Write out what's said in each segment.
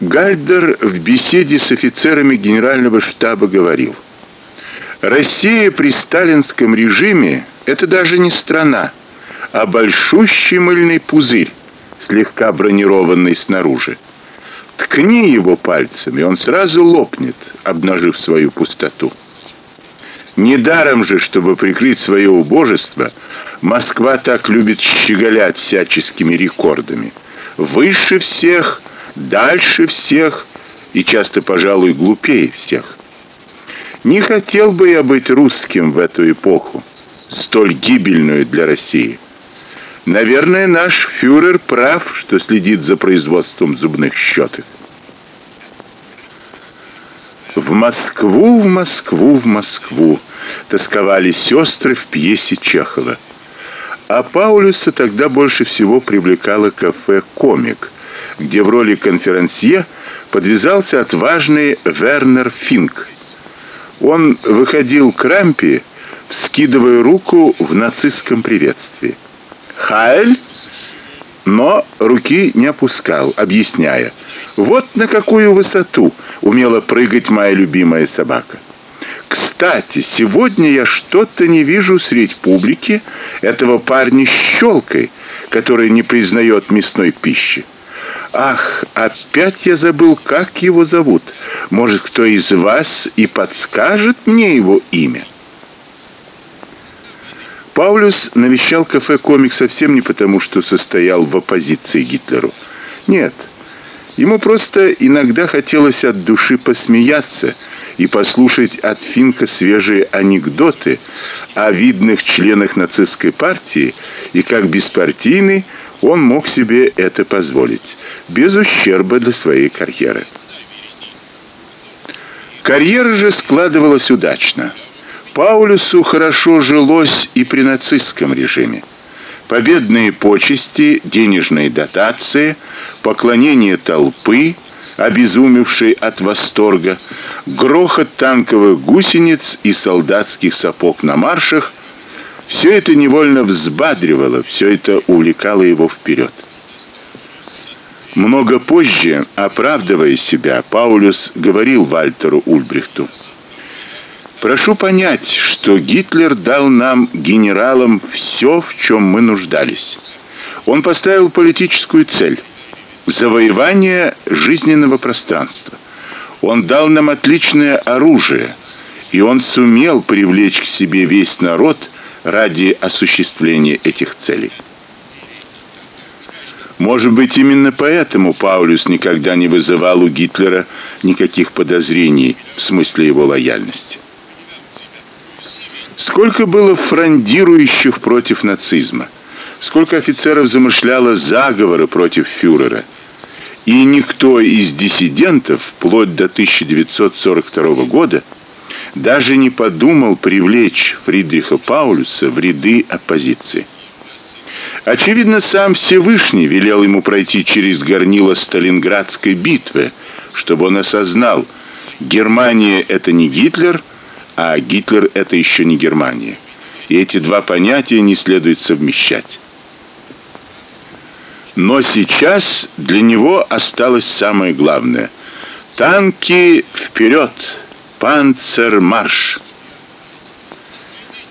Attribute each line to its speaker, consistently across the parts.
Speaker 1: Гальдер в беседе с офицерами генерального штаба говорил: Россия при сталинском режиме это даже не страна, а большущий мыльный пузырь, слегка бронированный снаружи. Ткни его пальцем, и он сразу лопнет, обнажив свою пустоту. Недаром же, чтобы прикрыть свое убожество, Москва так любит щеголять всяческими рекордами. Выше всех, дальше всех и часто, пожалуй, глупее всех. Не хотел бы я быть русским в эту эпоху, столь гибельную для России. Наверное, наш фюрер прав, что следит за производством зубных щеток. В Москву, в Москву, в Москву тосковали сестры в пьесе Чехова. А Паулюса тогда больше всего привлекало кафе Комик, где в роли конферансье подвязался отважный Вернер Финк. Он выходил к рампе, вскидывая руку в нацистском приветствии. "Хайль!" но руки не опускал, объясняя: "Вот на какую высоту умела прыгать моя любимая собака". Кстати, сегодня я что-то не вижу среди публики этого парня с щелкой, который не признает мясной пищи. Ах, опять я забыл, как его зовут. Может, кто из вас и подскажет мне его имя? Паулюс навещал кафе Комик совсем не потому, что состоял в оппозиции Гитлеру. Нет. Ему просто иногда хотелось от души посмеяться и послушать от Финка свежие анекдоты о видных членах нацистской партии, и как беспартийный он мог себе это позволить, без ущерба для своей карьеры. Карьера же складывалась удачно. Паулюсу хорошо жилось и при нацистском режиме. Победные почести, денежные дотации, поклонение толпы, обезумевшей от восторга, грохот танковых гусениц и солдатских сапог на маршах все это невольно взбадривало, все это увлекало его вперед. Много позже, оправдывая себя, Паулюс говорил Вальтеру Ульбрихту: Прошу понять, что Гитлер дал нам генералам все, в чем мы нуждались. Он поставил политическую цель завоевание жизненного пространства. Он дал нам отличное оружие, и он сумел привлечь к себе весь народ ради осуществления этих целей. Может быть, именно поэтому Паулюс никогда не вызывал у Гитлера никаких подозрений в смысле его лояльности. Сколько было фрондирующих против нацизма, сколько офицеров замышляло заговоры против фюрера. И никто из диссидентов вплоть до 1942 года даже не подумал привлечь Фридриха Паулюса в ряды оппозиции. Очевидно, сам Всевышний велел ему пройти через горнило Сталинградской битвы, чтобы он осознал, Германия это не Гитлер, а Гитлер это еще не Германия. И эти два понятия не следует совмещать. Но сейчас для него осталось самое главное. Танки вперед! Панцермарш!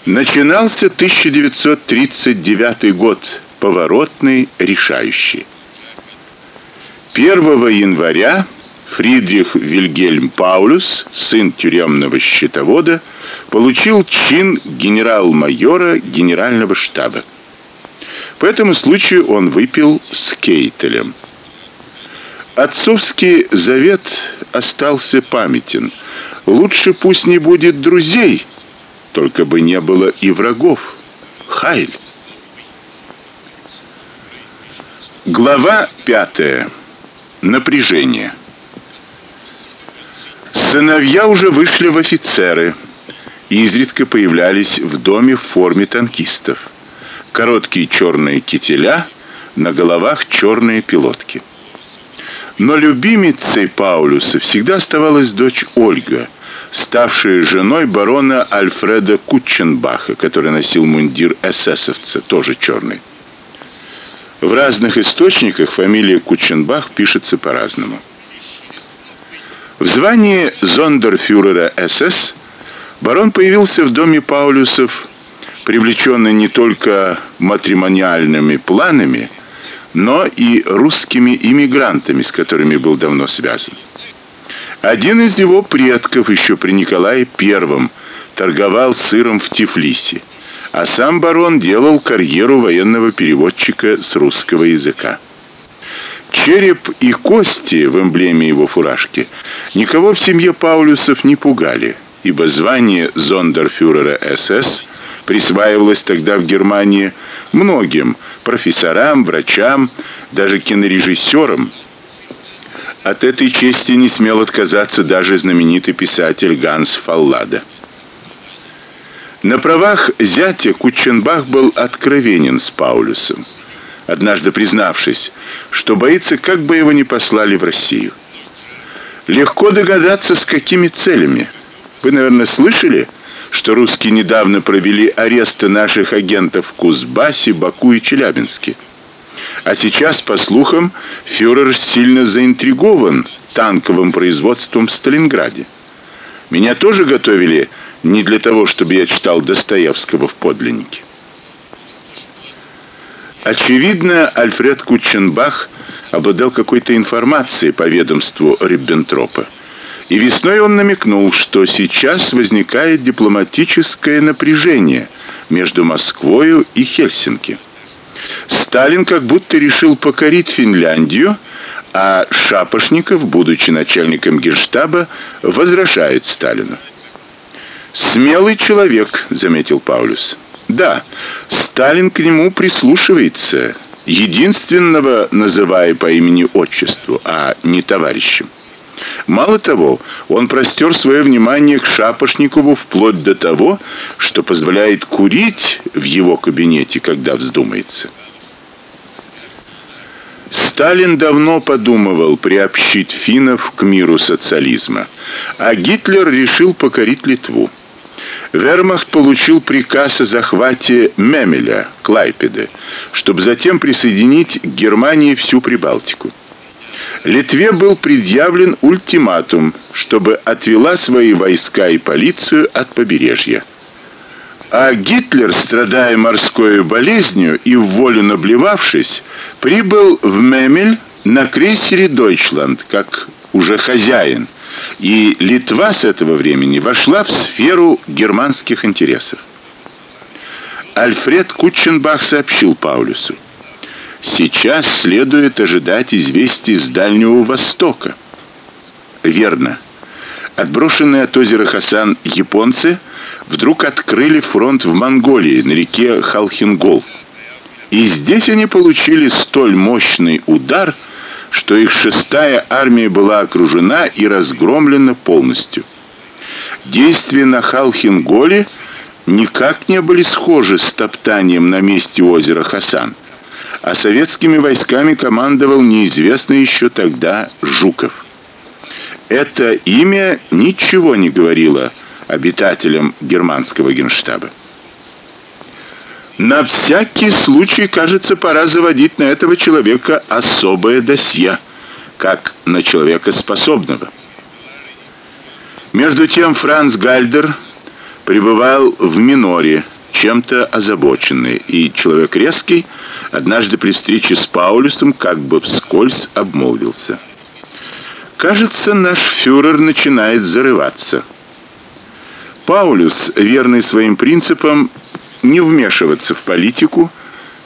Speaker 1: Начинался 1939 год, поворотный, решающий. 1 января Фридрих Вильгельм Паулюс, сын тюремного счетовода, получил чин генерал-майора генерального штаба. По этому случаю он выпил с Кейтелем. Отцовский завет остался памятен. Лучше пусть не будет друзей, только бы не было и врагов. Хайль. Глава пятая. Напряжение. Сыновья уже вышли в офицеры изредка появлялись в доме в форме танкистов. Короткие черные кителя, на головах черные пилотки. Но любимицей Паулюса всегда оставалась дочь Ольга, ставшая женой барона Альфреда Кутченбаха, который носил мундир эсэсовца, тоже черный. В разных источниках фамилия Кутченбах пишется по-разному. В звании зондерфюрера СС барон появился в доме Паулюсов, привлеченный не только матримониальными планами, но и русскими иммигрантами, с которыми был давно связан. Один из его предков еще при Николае I торговал сыром в Тифлисе, а сам барон делал карьеру военного переводчика с русского языка. Череп и кости в эмблеме его фуражки никого в семье Паулюсов не пугали, ибо звание зондерфюрера СС присваивалось тогда в Германии многим профессорам, врачам, даже кинорежиссерам. От этой чести не смел отказаться даже знаменитый писатель Ганс Фаллада. На правах зятя Кутченбах был откровенен с Паулюсом, однажды признавшись, что боится, как бы его не послали в Россию. Легко догадаться, с какими целями. Вы, наверное, слышали, что русские недавно провели аресты наших агентов в Кузбассе, Баку и Челябинске. А сейчас, по слухам, фюрер сильно заинтригован танковым производством в Сталинграде. Меня тоже готовили не для того, чтобы я читал Достоевского в подлиннике. Очевидно, Альфред Кутченбах обладал какой-то информацией по ведомству Риббентропа. И весной он намекнул, что сейчас возникает дипломатическое напряжение между Москвой и Хельсинки. Сталин как будто решил покорить Финляндию, а Шапошников, будучи начальником Генштаба, возражает Сталину. Смелый человек, заметил Паулюс. Да, Сталин к нему прислушивается, единственного называя по имени-отчеству, а не товарищем. Мало того, он простер свое внимание к Шапошникову вплоть до того, что позволяет курить в его кабинете, когда вздумается. Сталин давно подумывал приобщить финнов к миру социализма, а Гитлер решил покорить Литву. Вермахт получил приказ о захвате Мемеля, Клайпеды, чтобы затем присоединить к Германии всю Прибалтику. Литве был предъявлен ультиматум, чтобы отвела свои войска и полицию от побережья. А Гитлер, страдая морской болезнью и в волю наблевавшись, прибыл в Мемель на крейсере Deutschland как уже хозяин и Литва с этого времени вошла в сферу германских интересов. Альфред Кутченбах сообщил Паулюсу: "Сейчас следует ожидать известий с Дальнего Востока". Верно. Отброшенные от озера Хасан японцы вдруг открыли фронт в Монголии на реке Халхингол. И здесь они получили столь мощный удар, что их шестая армия была окружена и разгромлена полностью. Действия на Халхинголе никак не были схожи с топтанием на месте озера Хасан. А советскими войсками командовал неизвестный еще тогда Жуков. Это имя ничего не говорило обитателям германского генштаба. На всякий случай, кажется, пора заводить на этого человека особое досье, как на человека способного. Между тем Франц Гальдер пребывал в миноре, чем-то озабоченный, и человек резкий однажды при встрече с Паулюсом как бы вскользь обмолвился: "Кажется, наш фюрер начинает зарываться". Паулюс, верный своим принципам, не вмешиваться в политику,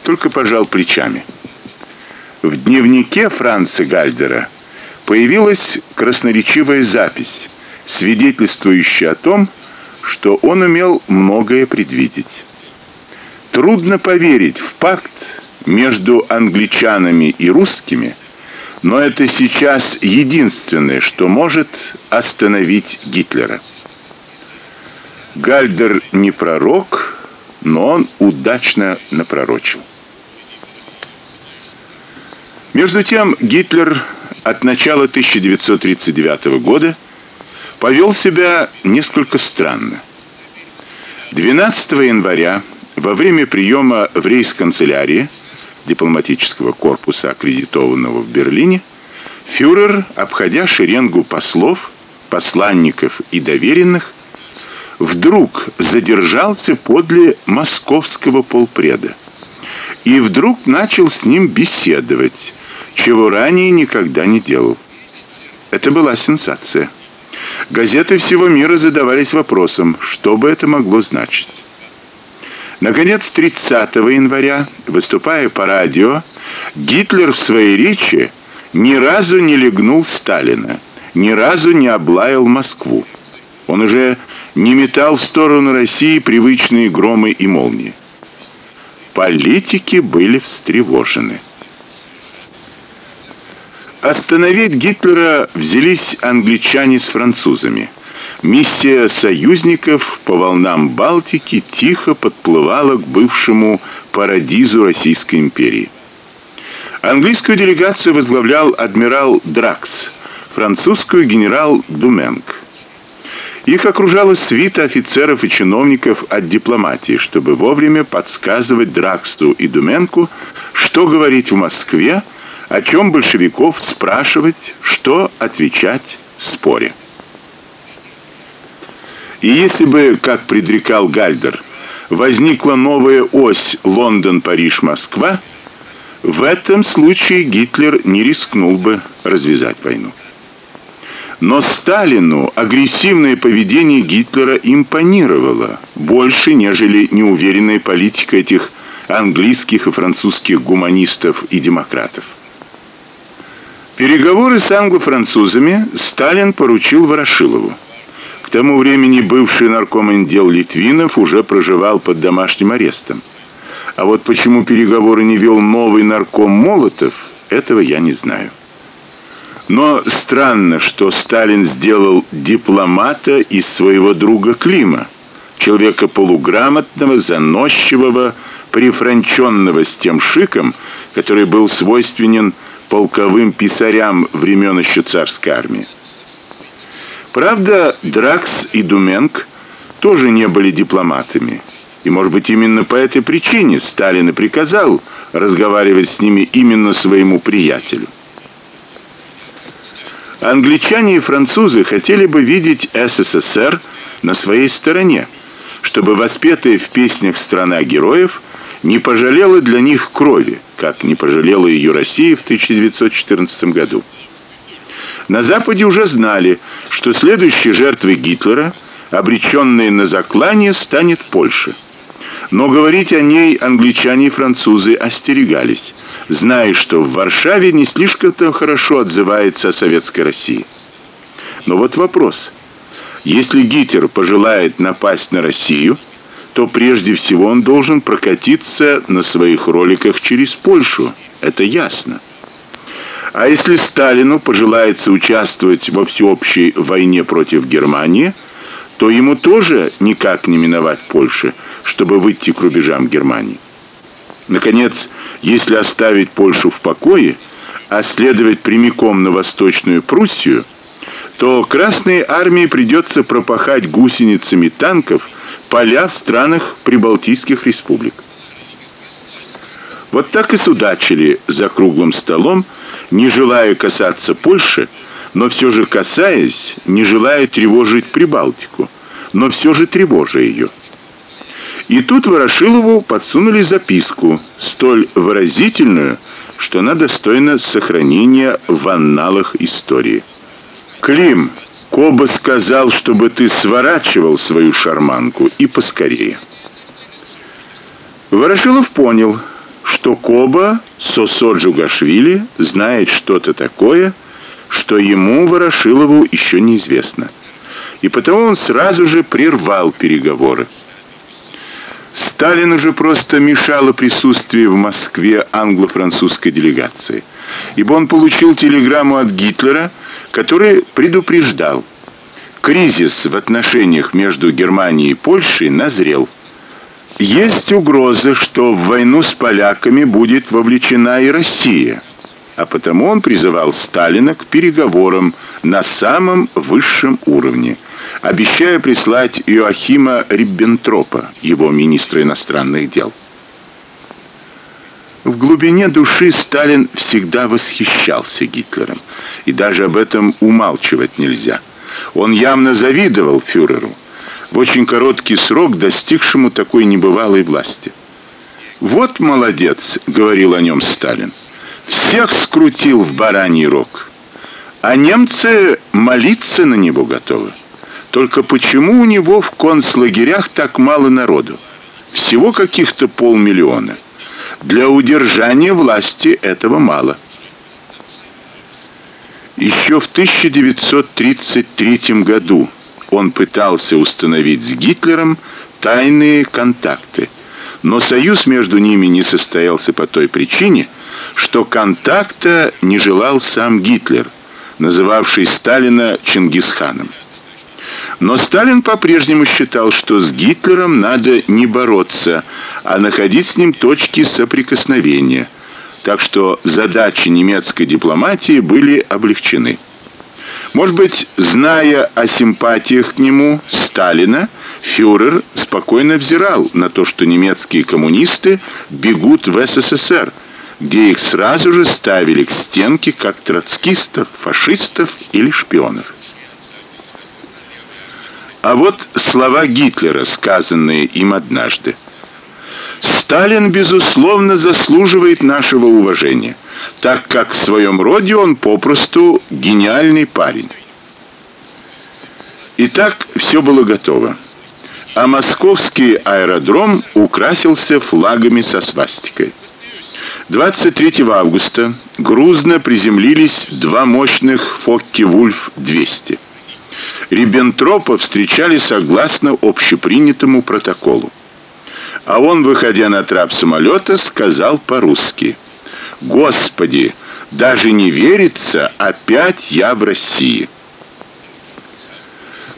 Speaker 1: только пожал плечами. В дневнике Франца Гальдера появилась красноречивая запись, свидетельствующая о том, что он умел многое предвидеть. Трудно поверить в пакт между англичанами и русскими, но это сейчас единственное, что может остановить Гитлера. Гальдер не пророк, но он удачно напророчил. Между тем Гитлер от начала 1939 года повел себя несколько странно. 12 января во время приема в рейс-канцелярии дипломатического корпуса, аккредитованного в Берлине, фюрер, обходя шеренгу послов, посланников и доверенных, вдруг задержался подле московского полпреда и вдруг начал с ним беседовать, чего ранее никогда не делал. Это была сенсация. Газеты всего мира задавались вопросом, что бы это могло значить. Наконец, 30 января, выступая по радио, Гитлер в своей речи ни разу не легнул Сталина, ни разу не облаял Москву. Он уже не метал в сторону России привычные громы и молнии. Политики были встревожены. Остановить Гитлера взялись англичане с французами. Миссия союзников по волнам Балтики тихо подплывала к бывшему парадизу Российской империи. Английскую делегацию возглавлял адмирал Дракс, французскую генерал Думенк. Их окружала свита офицеров и чиновников от дипломатии, чтобы вовремя подсказывать Драксту и Думенку, что говорить в Москве, о чем большевиков спрашивать, что отвечать в споре. И если бы, как предрекал Гальдер, возникла новая ось Лондон-Париж-Москва, в этом случае Гитлер не рискнул бы развязать войну. Но Сталину агрессивное поведение Гитлера импонировало больше, нежели неуверенная политика этих английских и французских гуманистов и демократов. Переговоры с англо-французами Сталин поручил Ворошилову. К тому времени бывший нарком дел Литвинов уже проживал под домашним арестом. А вот почему переговоры не вел новый нарком Молотов, этого я не знаю. Но странно, что Сталин сделал дипломата из своего друга Клима, человека полуграмотного, заносчивого, прифранченного с тем шиком, который был свойственен полковым писарям времен еще царской армии. Правда, Дракс и Думенк тоже не были дипломатами. И, может быть, именно по этой причине Сталин и приказал разговаривать с ними именно своему приятелю. Англичане и французы хотели бы видеть СССР на своей стороне, чтобы воспетая в песнях страна героев не пожалела для них крови, как не пожалела ее Россия в 1914 году. На западе уже знали, что следующей жертвой Гитлера, обречённой на заклание, станет Польша. Но говорить о ней англичане и французы остерегались зная, что в Варшаве не слишком-то хорошо отзывается о советской России. Но вот вопрос. Если Гитлер пожелает напасть на Россию, то прежде всего он должен прокатиться на своих роликах через Польшу. Это ясно. А если Сталину пожелается участвовать во всеобщей войне против Германии, то ему тоже никак не миновать Польши, чтобы выйти к рубежам Германии. Наконец, если оставить Польшу в покое, а следовать прямиком на Восточную Пруссию, то Красной армии придется пропахать гусеницами танков поля в странах прибалтийских республик. Вот так и судачили за круглым столом, не желая касаться Польши, но все же касаясь, не желая тревожить Прибалтику, но все же тревожа ее. И тут Ворошилову подсунули записку, столь выразительную, что она достойна сохранения в анналах истории. Клим, Коба сказал, чтобы ты сворачивал свою шарманку и поскорее. Ворошилов понял, что Коба Сосо Джугашвили знает что-то такое, что ему Ворошилову еще неизвестно. И потому он сразу же прервал переговоры. Сталину же просто мешало присутствие в Москве англо-французской делегации, ибо он получил телеграмму от Гитлера, который предупреждал: кризис в отношениях между Германией и Польшей назрел. Есть угроза, что в войну с поляками будет вовлечена и Россия. А потому он призывал Сталина к переговорам на самом высшем уровне обещая прислать Иоахима Риббентропа, его министра иностранных дел. В глубине души Сталин всегда восхищался Гитлером, и даже об этом умалчивать нельзя. Он явно завидовал фюреру, в очень короткий срок достигшему такой небывалой власти. Вот молодец, говорил о нем Сталин. Всех скрутил в бараний рог. А немцы молиться на него готовы. Только почему у него в концлагерях так мало народу? Всего каких-то полмиллиона. Для удержания власти этого мало. Еще в 1933 году он пытался установить с Гитлером тайные контакты, но союз между ними не состоялся по той причине, что контакта не желал сам Гитлер, называвший Сталина Чингисханом. Но Сталин по-прежнему считал, что с Гитлером надо не бороться, а находить с ним точки соприкосновения – так что задачи немецкой дипломатии были облегчены. Может быть, зная о симпатиях к нему Сталина, фюрер спокойно взирал на то, что немецкие коммунисты бегут в СССР, где их сразу же ставили к стенке как троцкистов, фашистов или шпионов. А вот слова Гитлера, сказанные им однажды. Сталин безусловно заслуживает нашего уважения, так как в своем роде он попросту гениальный парень. Итак, все было готово. А московский аэродром украсился флагами со свастикой. 23 августа грузно приземлились два мощных Фокке-Вульф-200. Риббентропа встречали согласно общепринятому протоколу. А он, выходя на трап самолета, сказал по-русски: "Господи, даже не верится, опять я в России".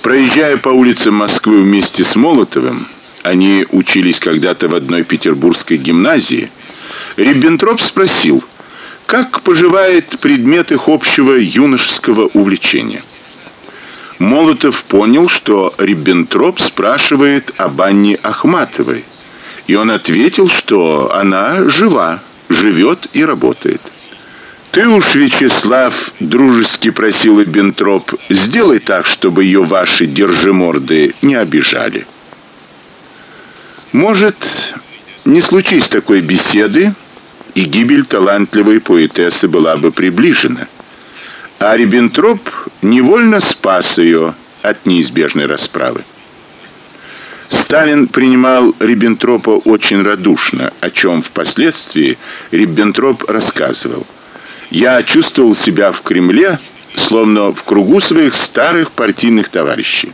Speaker 1: Проезжая по улицам Москвы вместе с Молотовым, они учились когда-то в одной петербургской гимназии, Риббентроп спросил: "Как поживает предмет их общего юношеского увлечения?" Молотов понял, что Риббентроп спрашивает об Анне Ахматовой и он ответил, что она жива, живет и работает. Ты уж, Вячеслав, дружески просил Бентроп, сделай так, чтобы ее ваши держиморды не обижали. Может, не случись такой беседы, и гибель талантливой поэтессы была бы приближена. А Риббентроп невольно спас ее от неизбежной расправы. Сталин принимал Риббентропа очень радушно, о чем впоследствии Риббентроп рассказывал. Я чувствовал себя в Кремле словно в кругу своих старых партийных товарищей.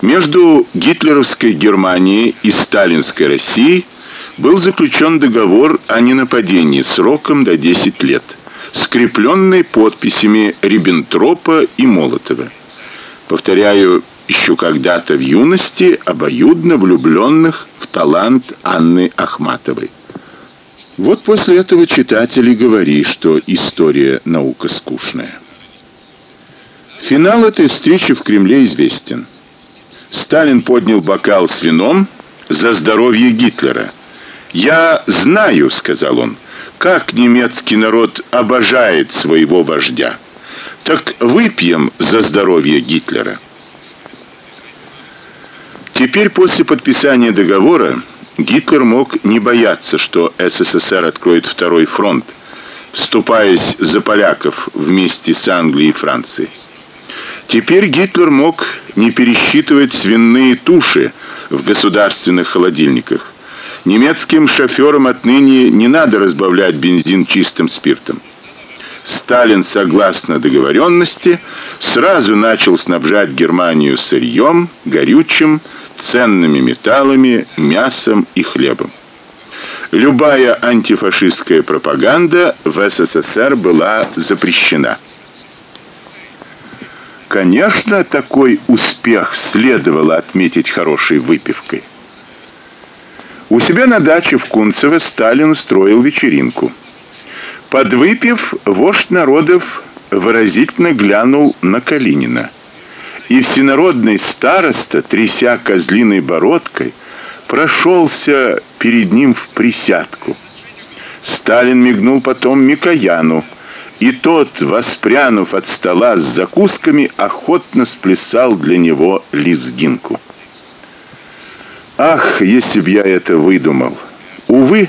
Speaker 1: Между гитлеровской Германией и сталинской Россией был заключен договор о ненападении сроком до 10 лет, скрепленный подписями Риббентропа и Молотова. Повторяю, еще когда-то в юности обоюдно влюбленных в талант Анны Ахматовой. Вот после этого читатель и говори, что история наука скучная. Финал этой встречи в Кремле известен. Сталин поднял бокал с вином за здоровье Гитлера. "Я знаю", сказал он, "как немецкий народ обожает своего вождя. Так выпьем за здоровье Гитлера". Теперь после подписания договора Гитлер мог не бояться, что СССР откроет второй фронт, вступаясь за поляков вместе с Англией и Францией. Теперь Гитлер мог не пересчитывать свиные туши в государственных холодильниках. Немецким шофёрам отныне не надо разбавлять бензин чистым спиртом. Сталин, согласно договоренности, сразу начал снабжать Германию сырьем, горючим, ценными металлами, мясом и хлебом. Любая антифашистская пропаганда в СССР была запрещена. Конечно, такой успех следовало отметить хорошей выпивкой. У себя на даче в Кунцево Сталин устроил вечеринку. Подвыпив, вождь народов выразительно глянул на Калинина и всенародный староста, тряся козлиной бородкой, прошелся перед ним в присядку. Сталин мигнул потом Микояну, и тот, воспрянув от стола с закусками, охотно сплясал для него лезгинку. Ах, если б я это выдумал. Увы,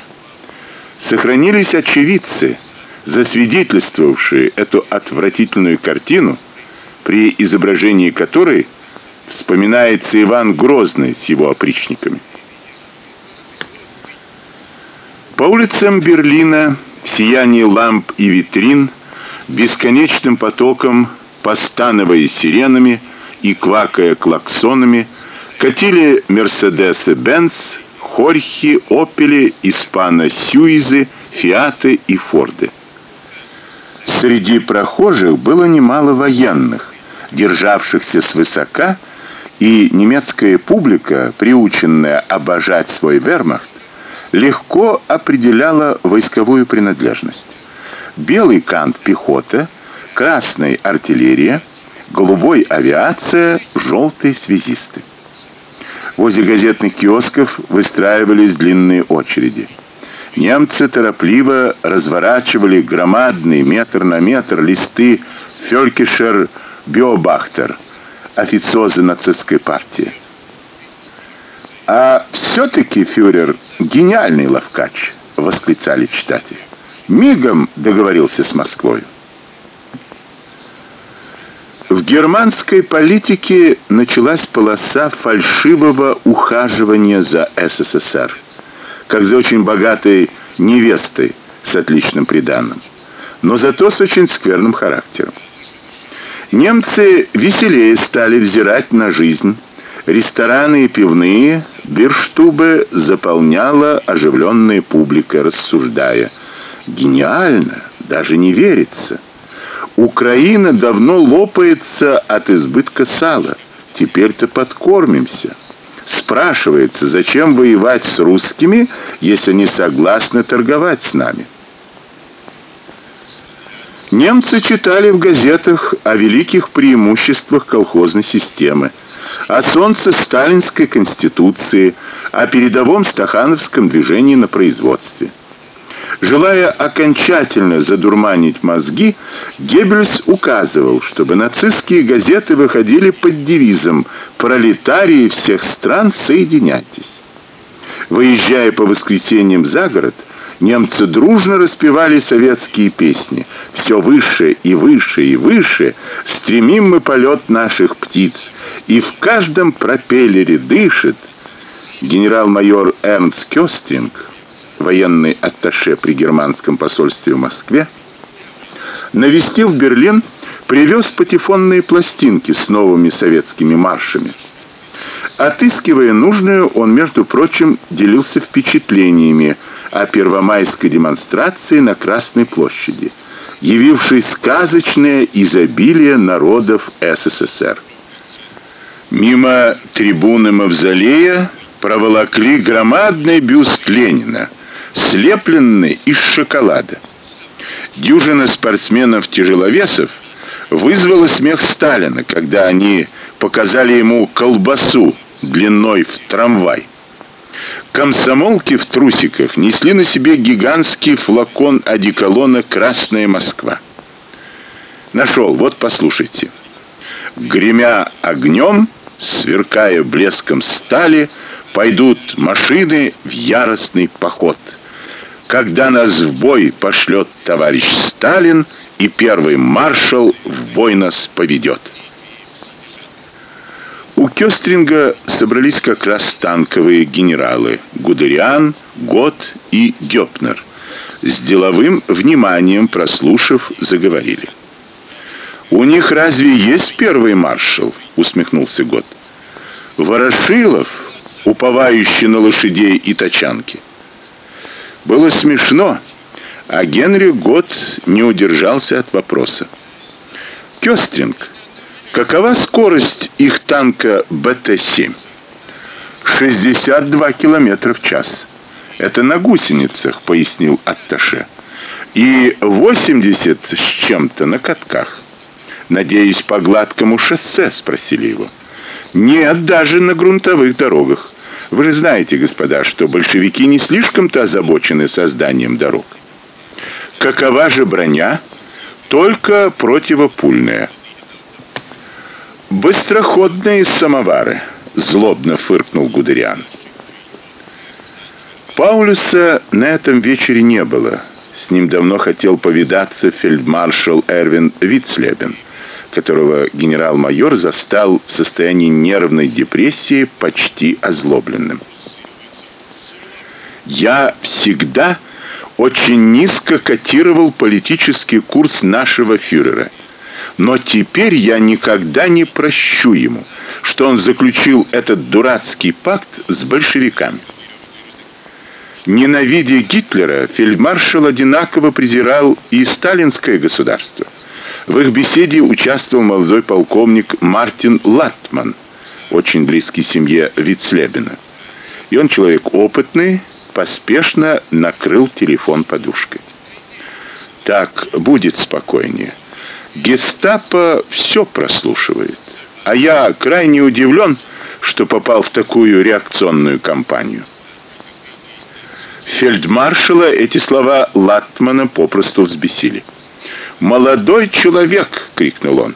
Speaker 1: сохранились очевидцы, засвидетельствовавшие эту отвратительную картину, при изображении которой вспоминается Иван Грозный с его опричниками. По улицам Берлина в сиянии ламп и витрин бесконечным потоком, постановая сиренами и квакая клаксонами, катили Мерседесы Бенц, Хорхи, Опели, Испано Сьюизы, Фиаты и Форды. Среди прохожих было немало военных, державшихся свысока, и немецкая публика, приученная обожать свой вермахт, легко определяла войсковую принадлежность. Белый кант пехота, красный артиллерия, голубой авиация, желтый связисты. Возле газетных киосков выстраивались длинные очереди. Немцы торопливо разворачивали громадные метр на метр листы Фелькишер Биобахтер, официозы нацистской партии. А все таки фюрер гениальный ловкач, восклицали читатели. Мигом договорился с Москвой. В германской политике началась полоса фальшивого ухаживания за СССР, как за очень богатой невестой с отличным приданым, но зато с очень скверным характером. Немцы веселее стали взирать на жизнь. Рестораны и пивные Бирштубе заполняла оживленная публика, рассуждая: "Гениально, даже не верится. Украина давно лопается от избытка сала. Теперь-то подкормимся". Спрашивается, зачем воевать с русскими, если они согласны торговать с нами? Немцы читали в газетах о великих преимуществах колхозной системы о солнце сталинской конституции, о передовом стахановском движении на производстве. Желая окончательно задурманить мозги, Геббельс указывал, чтобы нацистские газеты выходили под девизом «Пролетарии всех стран, соединяйтесь». Выезжая по воскресеньям за город, немцы дружно распевали советские песни. Все выше и выше и выше стремим мы полет наших птиц и в каждом пропеллере дышит генерал-майор Эрнст Кёстинг, военный атташе при германском посольстве в Москве, навестил в Берлин, привез патефонные пластинки с новыми советскими маршами. Отыскивая нужную, он, между прочим, делился впечатлениями о первомайской демонстрации на Красной площади, явившей сказочное изобилие народов СССР. Мимо трибуны мавзолея проволокли громадный бюст Ленина, слепленный из шоколада. Дюжина спортсменов-тяжеловесов вызвала смех Сталина, когда они показали ему колбасу длиной в трамвай. Комсомолки в трусиках несли на себе гигантский флакон одеколона Красная Москва. Нашел, вот послушайте. Гремя огнем сверкая блеском стали, пойдут машины в яростный поход. Когда нас в бой пошлет товарищ Сталин, и первый маршал в бой нас поведет. У Кёстринга собрались как раз танковые генералы Гудериан, Гот и Гёпнер. С деловым вниманием прослушав, заговорили. У них разве есть первый маршал? усмехнулся Гот. Ворошилов, уповающий на лошадей и тачанки. Было смешно, а Генри Гот не удержался от вопроса. Кёстринг, какова скорость их танка БТ-7? 62 км в час. Это на гусеницах, пояснил атташе. И 80 с чем-то на катках. Надеюсь, по гладкому шоссе, спросили его. Нет, даже на грунтовых дорогах. Вы же знаете, господа, что большевики не слишком-то озабочены созданием дорог. Какова же броня? только противопульная. Быстроходные самовары, злобно фыркнул Гудериан. Паулюса на этом вечере не было. С ним давно хотел повидаться фельдмаршал Эрвин Вицлебен, которого генерал-майор застал в состоянии нервной депрессии, почти озлобленным. Я всегда очень низко котировал политический курс нашего фюрера. Но теперь я никогда не прощу ему, что он заключил этот дурацкий пакт с большевиками. Ненавидя Гитлера, фельдмаршал одинаково презирал и сталинское государство. В их беседе участвовал молодой полковник Мартин Латман, очень близкий семье Вицлебена. И он человек опытный, поспешно накрыл телефон подушкой. Так будет спокойнее. Гестапо все прослушивает. А я крайне удивлен, что попал в такую реакционную кампанию. Фельдмаршала эти слова Латмана попросту взбесили. "Молодой человек", крикнул он.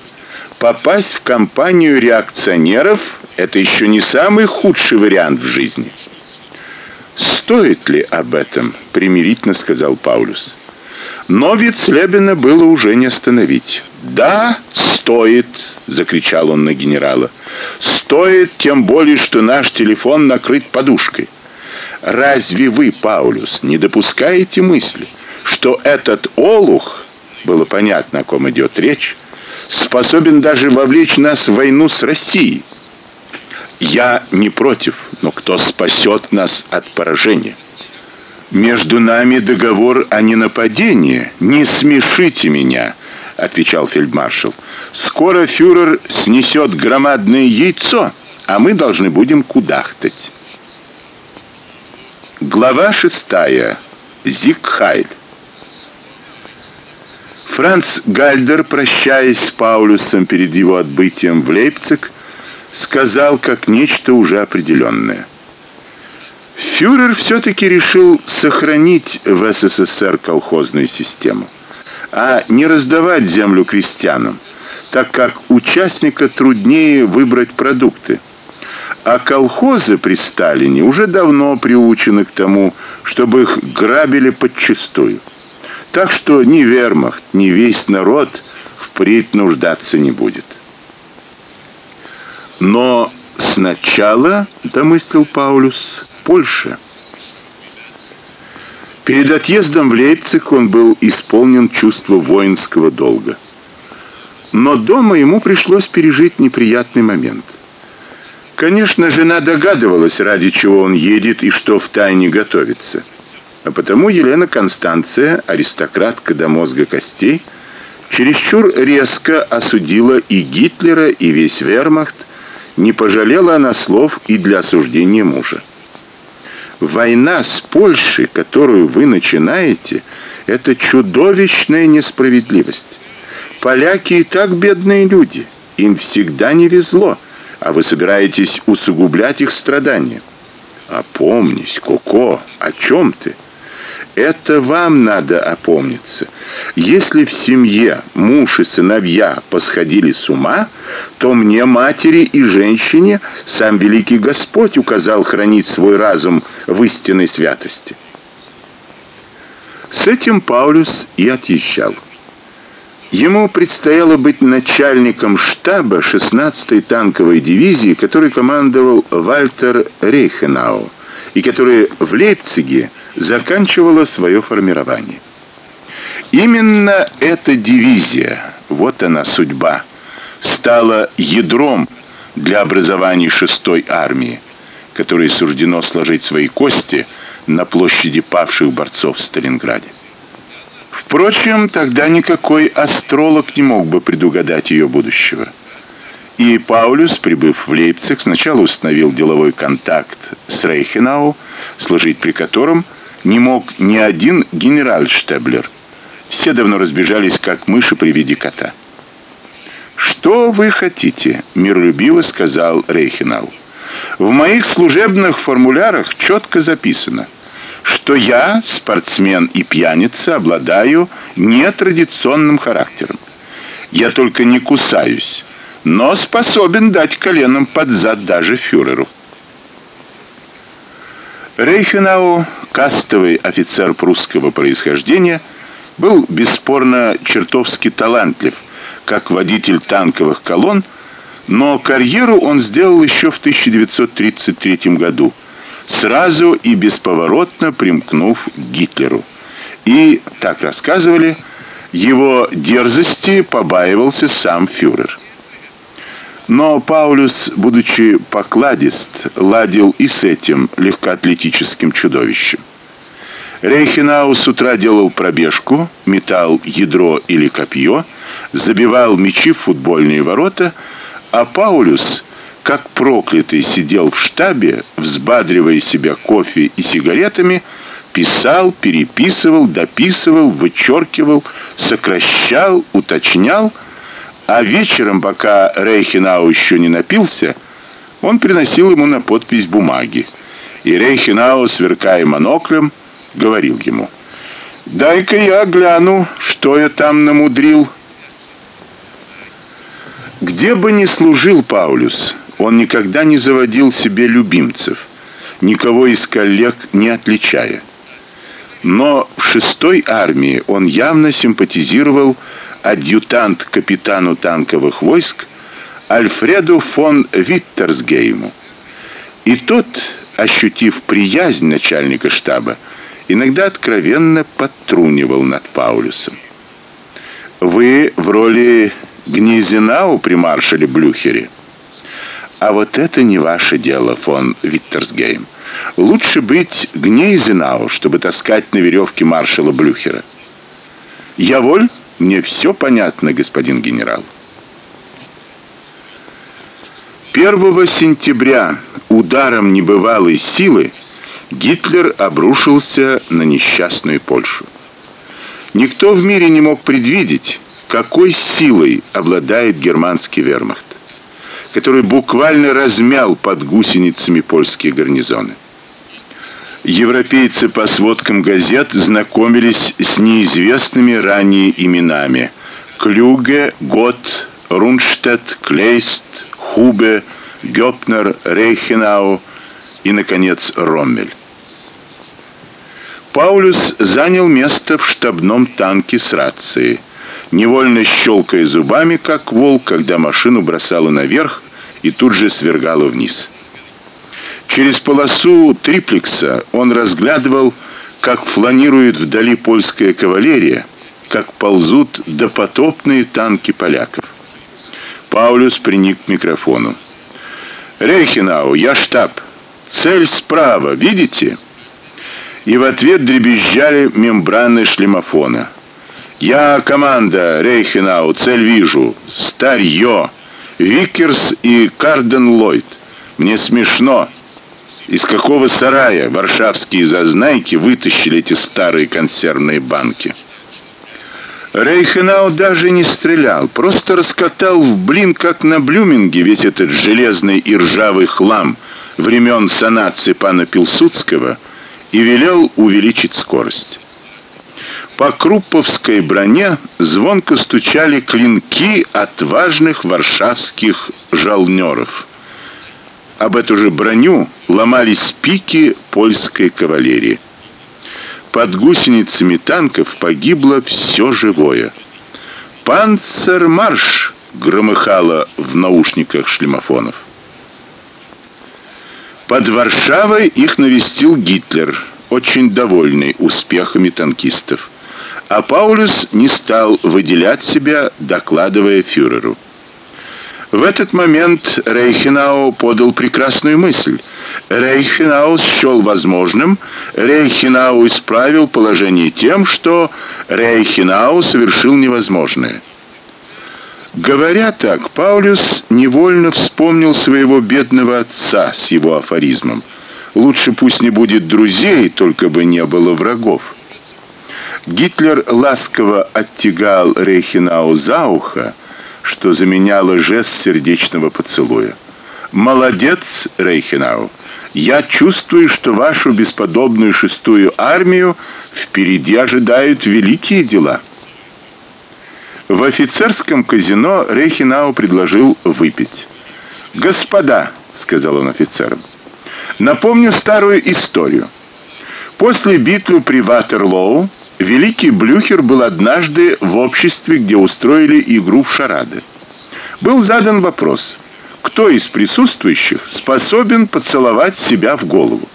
Speaker 1: "Попасть в компанию реакционеров это еще не самый худший вариант в жизни". Стоит ли об этом, примирительно сказал Паулюс. Но Вицлебена было уже не остановить. "Да, стоит", закричал он на генерала. "Стоит, тем более, что наш телефон накрыт подушкой. Разве вы, Паулюс, не допускаете мысли, что этот олух, было понятно, о ком идет речь, способен даже вовлечь нас в войну с Россией? Я не против, но кто спасет нас от поражения? Между нами договор о ненападении. Не смешите меня, отвечал фельдмаршал. Скоро фюрер снесет громадное яйцо, а мы должны будем кудахтать. Глава шестая. Зигхайль. Франц Гальдер, прощаясь с Паулюсом перед его отбытием в Лейпциг, сказал как нечто уже определенное. Фюрер все таки решил сохранить в СССР колхозную систему, а не раздавать землю крестьянам, так как участника труднее выбрать продукты. А колхозы при Сталине уже давно приучены к тому, чтобы их грабили подчистую. Так что ни вермахт, ни весь народ впредь нуждаться не будет. Но сначала, домыслил Паулюс, Польша. Перед отъездом в Лейпциг он был исполнен чувства воинского долга. Но дома ему пришлось пережить неприятный момент. Конечно, жена догадывалась, ради чего он едет и что в тайне готовится. А потому Елена Констанция, аристократка до мозга костей, чересчур резко осудила и Гитлера, и весь Вермахт, не пожалела она слов и для осуждения мужа. Война с Польшей, которую вы начинаете, это чудовищная несправедливость. Поляки и так бедные люди, им всегда не везло а вы собираетесь усугублять их страдания. Опомнись, Коко, о чем ты? Это вам надо опомниться. Если в семье муж и сыновья посходили с ума, то мне, матери и женщине, сам великий Господь указал хранить свой разум в истинной святости. С этим Паулюс и отъезжал. Ему предстояло быть начальником штаба 16-й танковой дивизии, которой командовал Вальтер Рейхенау, и которая в Лейпциге заканчивала свое формирование. Именно эта дивизия, вот она судьба, стала ядром для образования 6-й армии, которой суждено сложить свои кости на площади павших борцов в Сталинграде. Впрочем, тогда никакой астролог не мог бы предугадать ее будущего. И Паулюс, прибыв в Лейпциг, сначала установил деловой контакт с Рейхенау, служить при котором не мог ни один генеральштеблер. Все давно разбежались как мыши при виде кота. Что вы хотите? миролюбиво сказал Рейхенау. В моих служебных формулярах четко записано: что я, спортсмен и пьяница, обладаю нетрадиционным характером. Я только не кусаюсь, но способен дать коленом под зад даже фюреру. Рейхенау, кастовый офицер прусского происхождения, был бесспорно чертовски талантлив, как водитель танковых колонн, но карьеру он сделал еще в 1933 году, сразу и бесповоротно примкнув к Гитлеру. И, так рассказывали, его дерзости побаивался сам фюрер. Но Паулюс, будучи покладист, ладил и с этим легкоатлетическим чудовищем. Рейхенау с утра делал пробежку, метал ядро или копье, забивал мячи в футбольные ворота, а Паулюс, как проклятый, сидел в штабе, взбадривая себя кофе и сигаретами, писал, переписывал, дописывал, вычеркивал, сокращал, уточнял, а вечером, пока Рейхенау еще не напился, он приносил ему на подпись бумаги. И Рейхенау, сверкая моноклем, говорил ему: "Дай-ка я гляну, что я там намудрил". Где бы ни служил Паулюс, он никогда не заводил себе любимцев, никого из коллег не отличая. Но в шестой армии он явно симпатизировал адъютант капитану танковых войск Альфреду фон Виттерсгейму. И тот, ощутив приязнь начальника штаба, иногда откровенно подтрунивал над Паулюсом. Вы в роли Гнезинау при маршале Блюхере. А вот это не ваше дело, фон Виттерсгейм. Лучше быть Гнейзенау, чтобы таскать на веревке маршала Блюхера. Яволь, мне все понятно, господин генерал. 1 сентября ударом небывалой силы Гитлер обрушился на несчастную Польшу. Никто в мире не мог предвидеть, какой силой обладает германский вермахт, который буквально размял под гусеницами польские гарнизоны. Европейцы по сводкам газет знакомились с неизвестными ранее именами: Клюге, Гот, Рунштедт, Клейст, Хубе, Гёпнер, Рейхенау и наконец Роммель. Паулюс занял место в штабном танке с рацией, невольно щелкая зубами, как волк, когда машину бросало наверх и тут же свергало вниз. Через полосу триплекса он разглядывал, как фланирует вдали польская кавалерия, как ползут допотопные танки поляков. Паулюс приник к микрофону. Рейхенау, я штаб. Цель справа, видите? И в ответ дребезжали мембраны шлемофона. Я команда Рейхенау, цель вижу. Старье. Викерс и Карден Ллойд. Мне смешно. Из какого сарая варшавские зазнайки вытащили эти старые консервные банки? Рейхенау даже не стрелял, просто раскатал в блин, как на блюминге, весь этот железный и ржавый хлам времен санации пана Пилсудского и велел увеличить скорость. По Крупповской броне звонко стучали клинки отважных варшавских жалнеров об эту же броню ломались пики польской кавалерии. Под гусеницами танков погибло все живое. Панцермарш громыхало в наушниках шлемофонов. Под Варшавой их навестил Гитлер, очень довольный успехами танкистов. А Паулюс не стал выделять себя, докладывая фюреру. В этот момент Рейхенау подал прекрасную мысль. Рейхенау счел возможным, Рейхенау исправил положение тем, что Рейхенау совершил невозможное. Говоря так, Паулюс невольно вспомнил своего бедного отца с его афоризмом: лучше пусть не будет друзей, только бы не было врагов. Гитлер ласково оттягал Рейхенау за ухо, что заменяло жест сердечного поцелуя. Молодец, Рейхенау. Я чувствую, что вашу бесподобную шестую армию впереди ожидают великие дела. В офицерском казино Рейхенау предложил выпить. "Господа", сказал он офицерам. "Напомню старую историю. После битвы при Ватерлоу великий Блюхер был однажды в обществе, где устроили игру в шарады. Был задан вопрос: кто из присутствующих способен поцеловать себя в голову?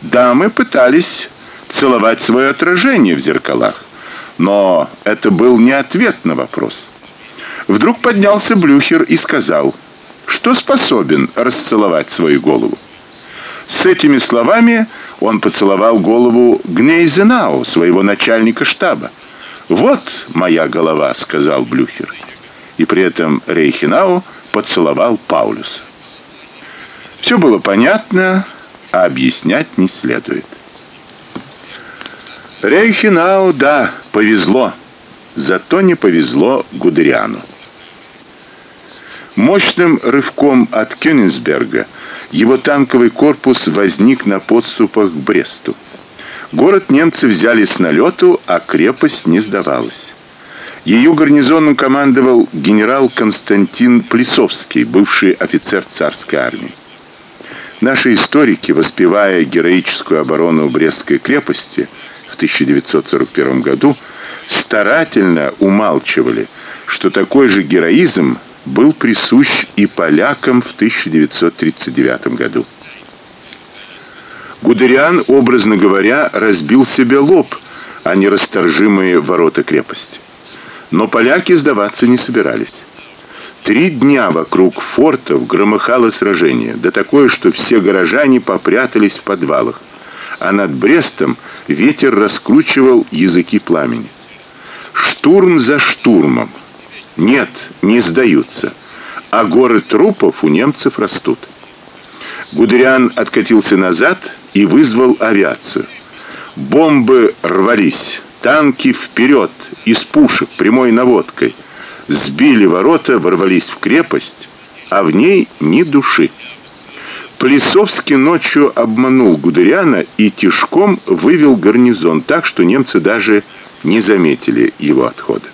Speaker 1: Дамы пытались целовать свое отражение в зеркалах, но это был не ответ на вопрос. Вдруг поднялся Блюхер и сказал: "Что способен расцеловать свою голову?" С этими словами он поцеловал голову Гнейзенау, своего начальника штаба. "Вот моя голова", сказал Блюхер. И при этом Рейхенау поцеловал Паулюса. Все было понятно, а объяснять не следует. Рейхенау, да, повезло, зато не повезло Гудериану. Мощным рывком от Кёнигсберга его танковый корпус возник на подступах к Бресту. Город немцы взяли с налету, а крепость не сдавалась. Ее гарнизоном командовал генерал Константин Плесовский, бывший офицер царской армии. Наши историки, воспевая героическую оборону Брестской крепости в 1941 году, старательно умалчивали, что такой же героизм был присущ и полякам в 1939 году. Гудериан, образно говоря, разбил себе лоб, а не расторжимые ворота крепости. Но поляки сдаваться не собирались. Три дня вокруг фортов громыхало сражение, да такое, что все горожане попрятались в подвалах, а над Брестом ветер раскручивал языки пламени. Штурм за штурмом, нет, не сдаются. А горы трупов у немцев растут. Гудериан откатился назад и вызвал авиацию. Бомбы рвались, танки вперед, из пушек прямой наводкой. Сбили ворота, ворвались в крепость, а в ней ни души. Плесовский ночью обманул Гудериана и тишком вывел гарнизон так, что немцы даже не заметили его отхода.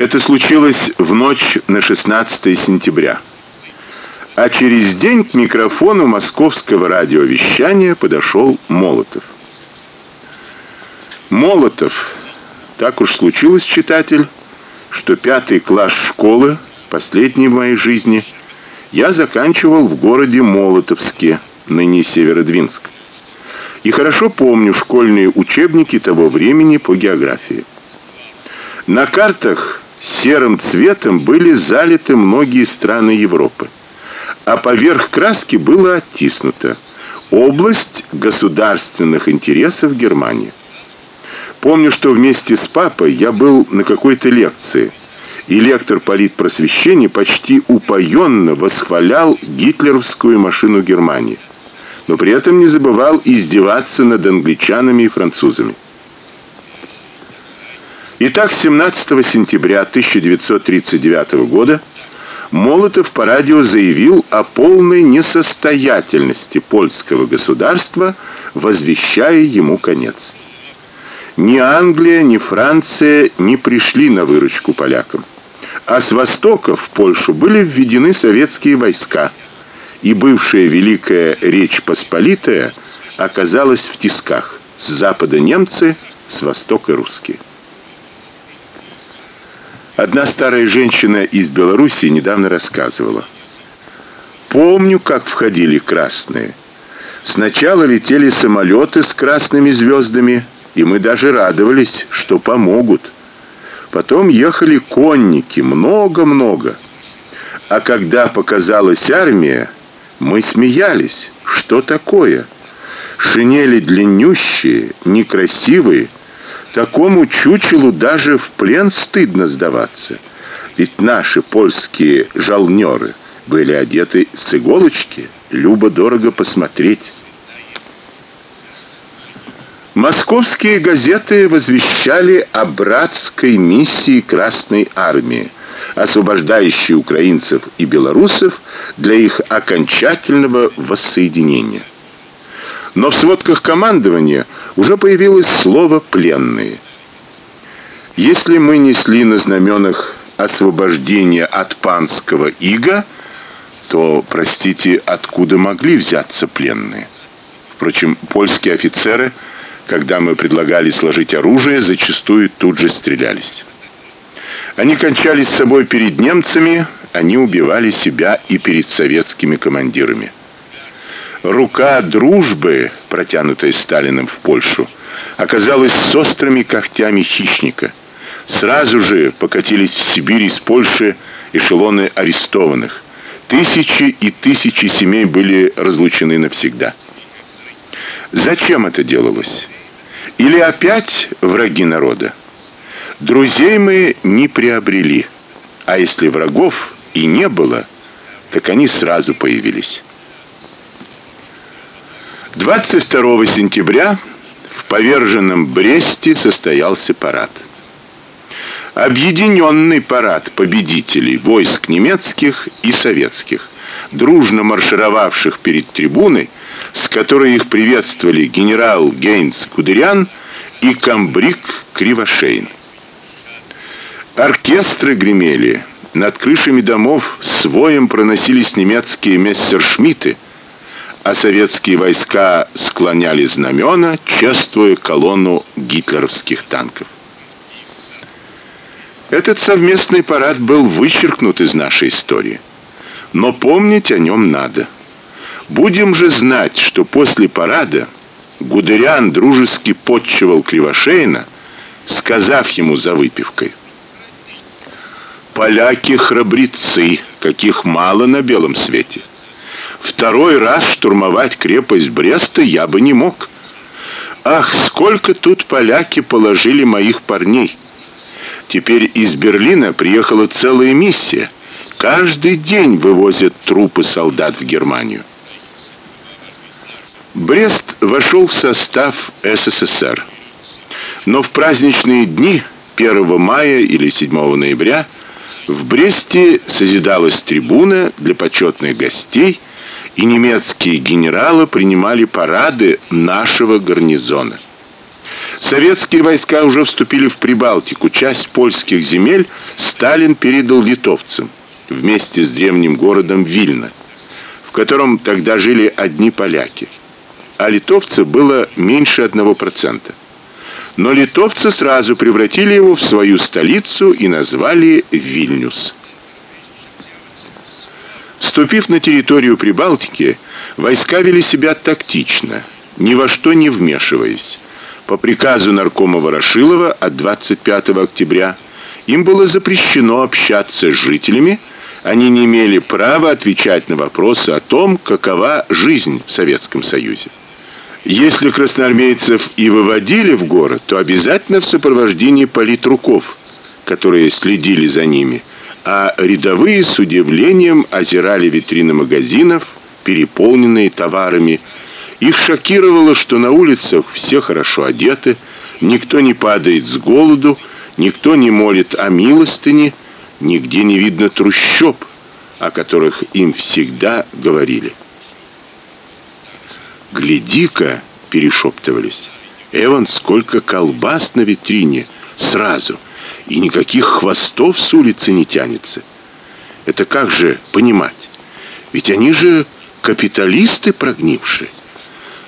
Speaker 1: Это случилось в ночь на 16 сентября. А через день к микрофону московского радиовещания подошел Молотов. Молотов, так уж случилось, читатель, что пятый класс школы, последний в моей жизни, я заканчивал в городе Молотовске, ныне Северодвинск. И хорошо помню школьные учебники того времени по географии. На картах серым цветом были залиты многие страны Европы, а поверх краски было оттиснуто область государственных интересов Германии. Помню, что вместе с папой я был на какой-то лекции, и лектор политпросвещения почти упоенно восхвалял гитлеровскую машину Германии, но при этом не забывал издеваться над англичанами и французами. Итак, 17 сентября 1939 года Молотов по радио заявил о полной несостоятельности польского государства, возвещая ему конец. Ни Англия, ни Франция не пришли на выручку полякам, а с востока в Польшу были введены советские войска, и бывшая великая Речь Посполитая оказалась в тисках. С запада немцы, с востока русские. Одна старая женщина из Белоруссии недавно рассказывала: "Помню, как входили красные. Сначала летели самолеты с красными звездами, и мы даже радовались, что помогут. Потом ехали конники, много-много. А когда показалась армия, мы смеялись. Что такое? Шинели длиннющие, некрасивые, Такому чучелу даже в плен стыдно сдаваться. Ведь наши польские жалнёры были одеты с иголочки, любо дорого посмотреть. Московские газеты возвещали о братской миссии Красной армии, освобождающие украинцев и белорусов для их окончательного воссоединения. Но в сводках командования уже появилось слово пленные. Если мы несли на знаменах освобождение от панского ига, то, простите, откуда могли взяться пленные? Впрочем, польские офицеры, когда мы предлагали сложить оружие, зачастую тут же стрелялись. Они кончали с собой перед немцами, они убивали себя и перед советскими командирами. Рука дружбы, протянутая Сталиным в Польшу, оказалась с острыми когтями хищника. Сразу же покатились в Сибирь из Польши эшелоны арестованных. Тысячи и тысячи семей были разлучены навсегда. Зачем это делалось? Или опять враги народа? Друзей мы не приобрели, а если врагов и не было, так они сразу появились. 22 сентября в поверженном Бресте состоялся парад. Объединенный парад победителей войск немецких и советских, дружно маршировавших перед трибуной, с которой их приветствовали генерал Гейнс Кудерян и комбриг Кривошейн. Оркестры гремели, над крышами домов с воем проносились немецкие мессершмитты, а советские войска склоняли знамена, чествуя колонну гитлеровских танков. Этот совместный парад был вычеркнут из нашей истории. Но помнить о нем надо. Будем же знать, что после парада Гудериан дружески подчивал Кривошеина, сказав ему за выпивкой: "Поляки храбрецы, каких мало на белом свете. Второй раз штурмовать крепость Бреста я бы не мог. Ах, сколько тут поляки положили моих парней!" Теперь из Берлина приехала целая миссия. Каждый день вывозят трупы солдат в Германию. Брест вошел в состав СССР. Но в праздничные дни 1 мая или 7 ноября в Бресте созидалась трибуна для почетных гостей, и немецкие генералы принимали парады нашего гарнизона. Советские войска уже вступили в Прибалтику. Часть польских земель Сталин передал литовцам вместе с древним городом Вильна, в котором тогда жили одни поляки. А литовцев было меньше 1%. Но литовцы сразу превратили его в свою столицу и назвали Вильнюс. Вступив на территорию Прибалтики, войска вели себя тактично, ни во что не вмешиваясь. По приказу наркома Ворошилова от 25 октября им было запрещено общаться с жителями, они не имели права отвечать на вопросы о том, какова жизнь в Советском Союзе. Если красноармейцев и выводили в город, то обязательно в сопровождении политруков, которые следили за ними, а рядовые с удивлением озирали витрины магазинов, переполненные товарами, их шокировало, что на улицах все хорошо одеты, никто не падает с голоду, никто не молит о милостыне, нигде не видно трущоб, о которых им всегда говорили. "Гляди-ка", перешептывались. "Эван, сколько колбас на витрине сразу, и никаких хвостов с улицы не тянется. Это как же понимать? Ведь они же капиталисты прогнившие.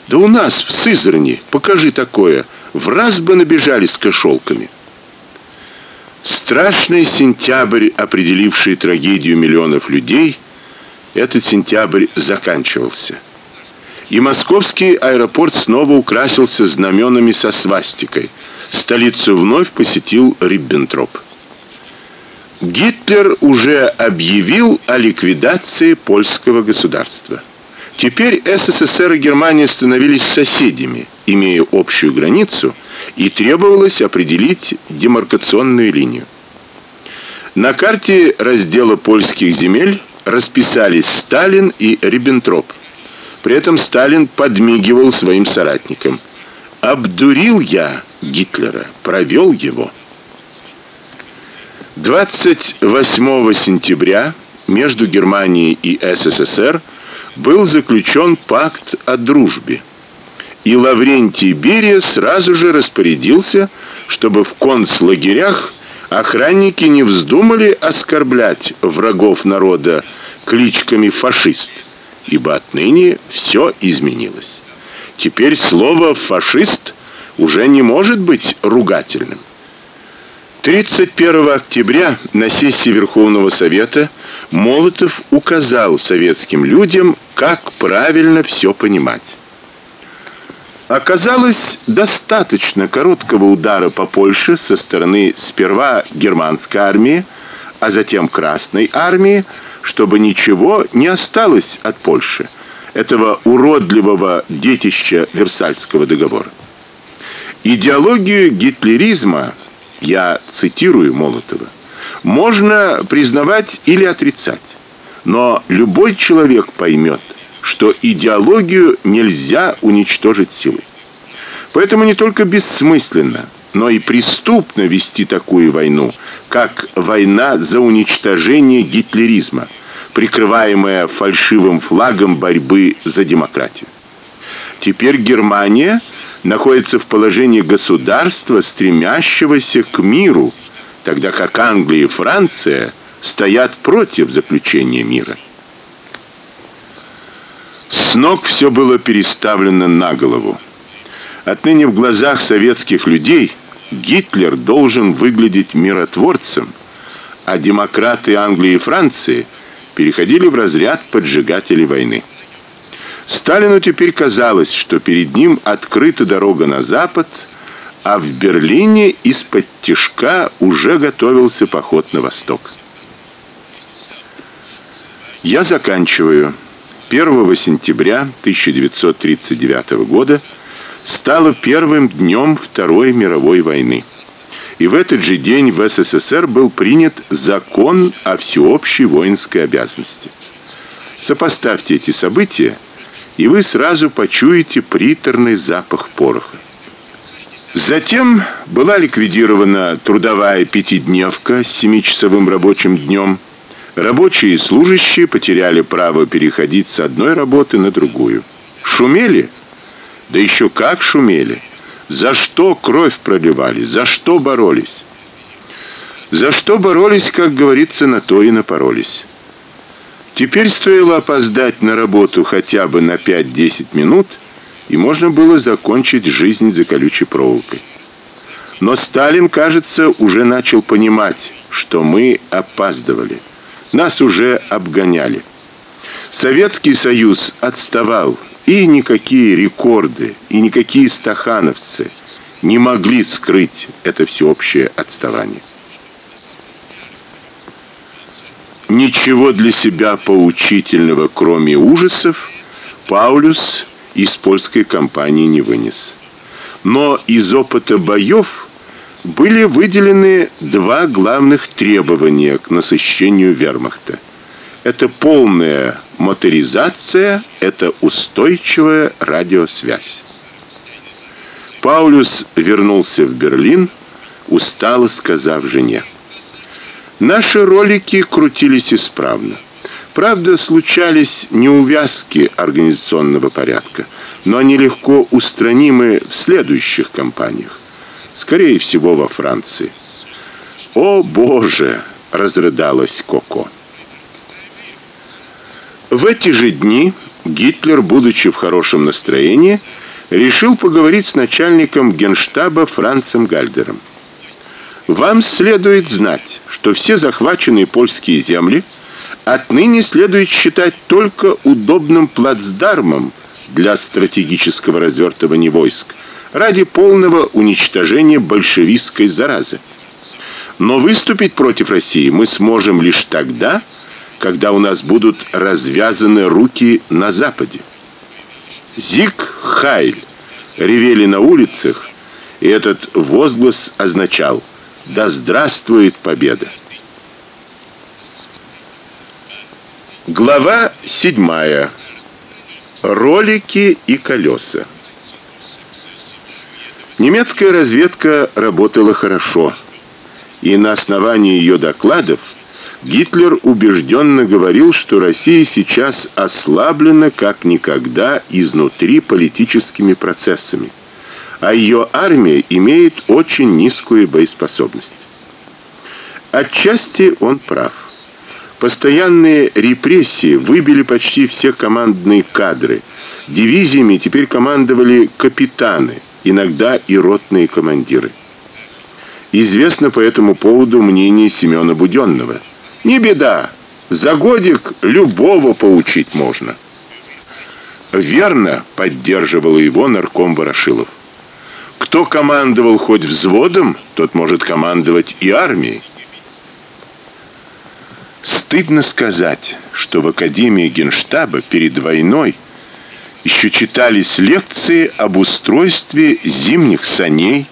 Speaker 1: Да у нас в Сызрани, покажи такое, в раз бы набежали с кошелками. Страшный сентябрь, определивший трагедию миллионов людей, этот сентябрь заканчивался. И московский аэропорт снова украсился знаменами со свастикой. Столицу вновь посетил Риббентроп. Гитлер уже объявил о ликвидации польского государства. Теперь СССР и Германия становились соседями, имея общую границу, и требовалось определить демаркационную линию. На карте раздела польских земель расписались Сталин и Риббентроп. При этом Сталин подмигивал своим соратникам. Обдурил я Гитлера, провел его. 28 сентября между Германией и СССР был заключен пакт о дружбе. И Лаврентий Берия сразу же распорядился, чтобы в концлагерях охранники не вздумали оскорблять врагов народа кличками фашист, ибо отныне все изменилось. Теперь слово фашист уже не может быть ругательным. 31 октября на сессии Верховного совета Молотов указал советским людям, как правильно все понимать. Оказалось достаточно короткого удара по Польше со стороны сперва германской армии, а затем Красной армии, чтобы ничего не осталось от Польши, этого уродливого детища Версальского договора. Идеологию гитлеризма, я цитирую Молотова, можно признавать или отрицать. Но любой человек поймет, что идеологию нельзя уничтожить силой. Поэтому не только бессмысленно, но и преступно вести такую войну, как война за уничтожение гитлеризма, прикрываемая фальшивым флагом борьбы за демократию. Теперь Германия находится в положении государства, стремящегося к миру, тогда как Англия и Франция стоят против заключения мира. С ног все было переставлено на голову. Отныне в глазах советских людей Гитлер должен выглядеть миротворцем, а демократы Англии и Франции переходили в разряд поджигателей войны. Сталину теперь казалось, что перед ним открыта дорога на запад, а в Берлине из-под тишка уже готовился поход на восток. Я заканчиваю. 1 сентября 1939 года стало первым днем Второй мировой войны. И в этот же день в СССР был принят закон о всеобщей воинской обязанности. Сопоставьте эти события, и вы сразу почуете приторный запах пороха. Затем была ликвидирована трудовая пятидневка с семичасовым рабочим днем. Рабочие и служащие потеряли право переходить с одной работы на другую. Шумели? Да еще как шумели. За что кровь проливали, за что боролись? За что боролись, как говорится, на то и напоролись. Теперь стоило опоздать на работу хотя бы на 5-10 минут, и можно было закончить жизнь за колючей проволокой. Но Сталин, кажется, уже начал понимать, что мы опаздывали. Нас уже обгоняли. Советский Союз отставал, и никакие рекорды, и никакие стахановцы не могли скрыть это всеобщее отставание. Ничего для себя поучительного, кроме ужасов, Паулюс из польской кампании не вынес. Но из опыта боев были выделены два главных требования к насыщению вермахта. Это полная моторизация, это устойчивая радиосвязь. Паулюс вернулся в Берлин, устало сказав жене: "Наши ролики крутились исправно. Правда, случались неувязки организационного порядка, но они легко устранимы в следующих кампаниях скорее всего, во Франции. О, боже, разрыдалась Коко. В эти же дни Гитлер, будучи в хорошем настроении, решил поговорить с начальником Генштаба Францем Гальдером. Вам следует знать, что все захваченные польские земли отныне следует считать только удобным плацдармом для стратегического развертывания войск ради полного уничтожения большевистской заразы. Но выступить против России мы сможем лишь тогда, когда у нас будут развязаны руки на западе. Зиг Хайль ревели на улицах, и этот возглас означал: "Да здравствует победа!" Глава седьмая. Ролики и колеса. Немецкая разведка работала хорошо. и на основании ее докладов Гитлер убежденно говорил, что Россия сейчас ослаблена как никогда изнутри политическими процессами, а ее армия имеет очень низкую боеспособность. Отчасти он прав. Постоянные репрессии выбили почти все командные кадры. Дивизиями теперь командовали капитаны, иногда и ротные командиры. Известно по этому поводу мнение Семёна Будённого. Не беда, за годик любого поучить можно. Верно поддерживал его нарком Ворошилов. Кто командовал хоть взводом, тот может командовать и армией. Стыдно сказать, что в Академии Генштаба перед войной еще читались лекции об устройстве зимних саней,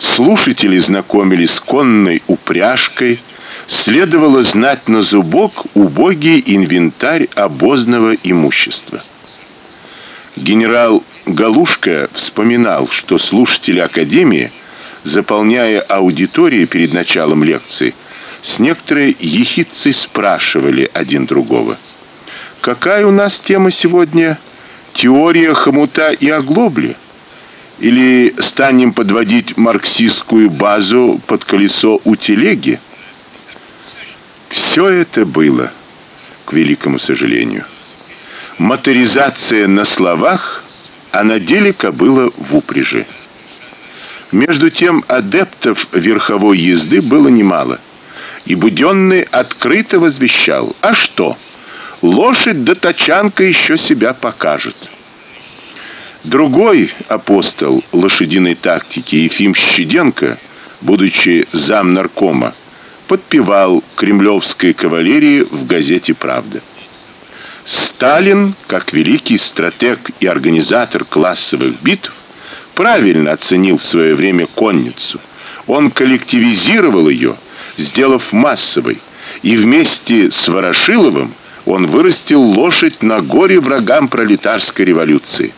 Speaker 1: слушатели знакомились с конной упряжкой, следовало знать на зубок убогий инвентарь обозного имущества. Генерал Галушка вспоминал, что слушатели академии, заполняя аудитории перед началом лекции, с некоторой ехидцей спрашивали один другого: "Какая у нас тема сегодня? Теория хомута и оглобли или станем подводить марксистскую базу под колесо у телеги?" Все это было, к великому сожалению. Моторизация на словах, а на деле кобыла в упряжи. Между тем адептов верховой езды было немало. И Будённый открыто возвещал: "А что? Лошадь да тачанка еще себя покажет". Другой апостол лошадиной тактики Ефим Щеденко, будучи зам наркома, подпевал кремлевской кавалерии в газете Правда. Сталин, как великий стратег и организатор классовых битв, правильно оценил в свое время конницу. Он коллективизировал ее сделав массовой, и вместе с Ворошиловым он вырастил лошадь на горе врагам пролетарской революции.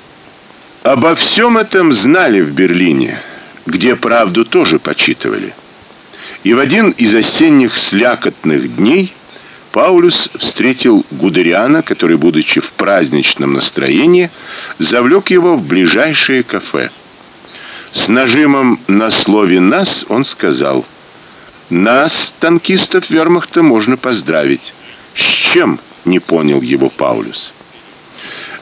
Speaker 1: Обо всем этом знали в Берлине, где правду тоже почитывали. И в один из осенних слякотных дней Паулюс встретил Гудериана, который, будучи в праздничном настроении, завлек его в ближайшее кафе. С нажимом на слове нас он сказал: нас, танкистов Вермахта, можно поздравить. С чем? не понял его Паулюс.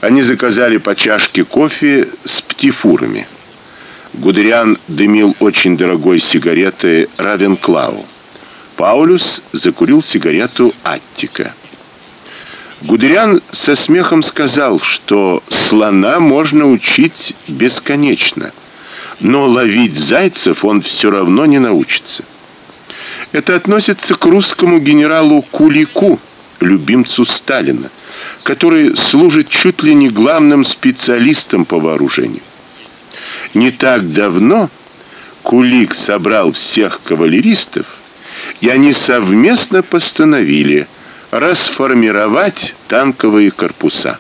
Speaker 1: Они заказали по чашке кофе с птифурами. Гудериан дымил очень дорогой сигаретой Равенклау. Паулюс закурил сигарету Аттика. Гудериан со смехом сказал, что слона можно учить бесконечно, но ловить зайцев он все равно не научится. Это относится к русскому генералу Кулику, любимцу Сталина, который служит чуть ли не главным специалистом по вооружению. Не так давно Кулик собрал всех кавалеристов, и они совместно постановили расформировать танковые корпуса.